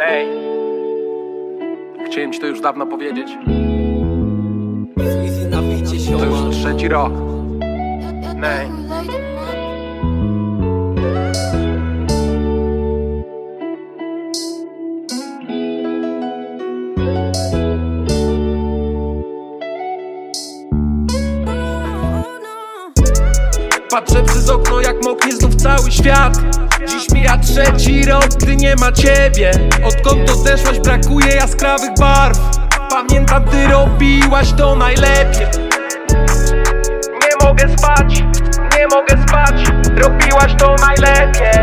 Nej. Chciałem ci to już dawno powiedzieć. To już trzeci rok. Nej. Patrzę przez okno jak moknie znów cały świat Dziś mija trzeci rok, gdy nie ma ciebie. Odkąd odeszłaś brakuje jaskrawych barw. Pamiętam ty robiłaś to najlepiej. Nie mogę spać, nie mogę spać. Robiłaś to najlepiej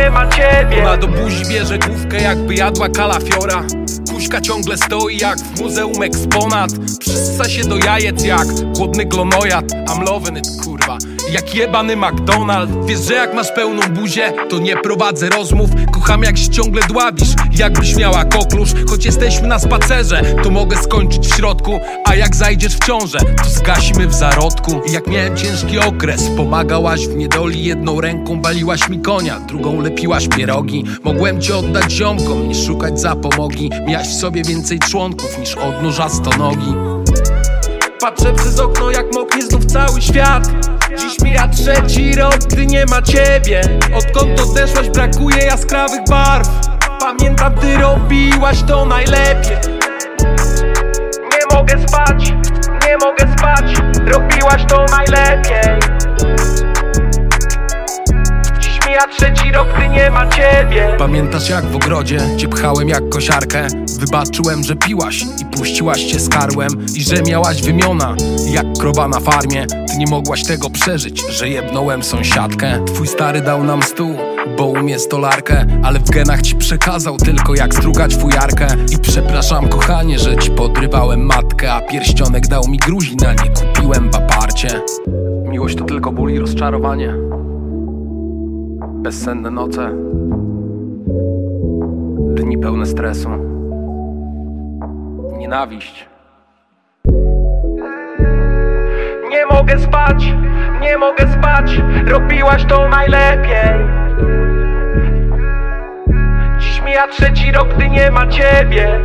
nie ma ciebie. Ona do buzi bierze główkę jakby jadła kalafiora. Kuśka ciągle stoi jak w muzeum eksponat. Przyssa się do jajec jak głodny glonojad. I'm loving it kurwa. Jak jebany McDonald. Wiesz, że jak masz pełną buzię, to nie prowadzę rozmów. Kocham jak się ciągle dławisz, jakbyś miała koklusz. Choć jesteśmy na spacerze, to mogę skończyć w środku A jak zajdziesz w ciążę, to zgasimy w zarodku. Jak miałem ciężki okres, pomagałaś w niedoli. Jedną ręką waliłaś mi konia, drugą lepiłaś pierogi. Mogłem cię oddać ziomkom, niż szukać zapomogi Miałaś w sobie więcej członków niż odnóża stonogi Patrzę przez okno jak moknie znów cały świat. Dziś mija trzeci rok, gdy nie ma ciebie. Odkąd odeszłaś brakuje jaskrawych barw. Pamiętam ty robiłaś to najlepiej mogę spać, nie mogę spać. Robiłaś to najlepiej Mija trzeci rok, gdy nie ma ciebie. Pamiętasz jak w ogrodzie cię pchałem jak kosiarkę? Wybaczyłem, że piłaś i puściłaś się z karłem I że miałaś wymiona jak krowa na farmie. Ty nie mogłaś tego przeżyć, że jebnąłem sąsiadkę. Twój stary dał nam stół, bo umie stolarkę Ale w genach ci przekazał tylko jak strugać fujarkę. I przepraszam kochanie, że ci podrywałem matkę A pierścionek dał mi gruzina, nie kupiłem baparcie Miłość to tylko ból i rozczarowanie Bezsenne noce Dni pełne stresu Nienawiść. Nie mogę spać, nie mogę spać Robiłaś to najlepiej. Dziś mija trzeci rok, gdy nie ma ciebie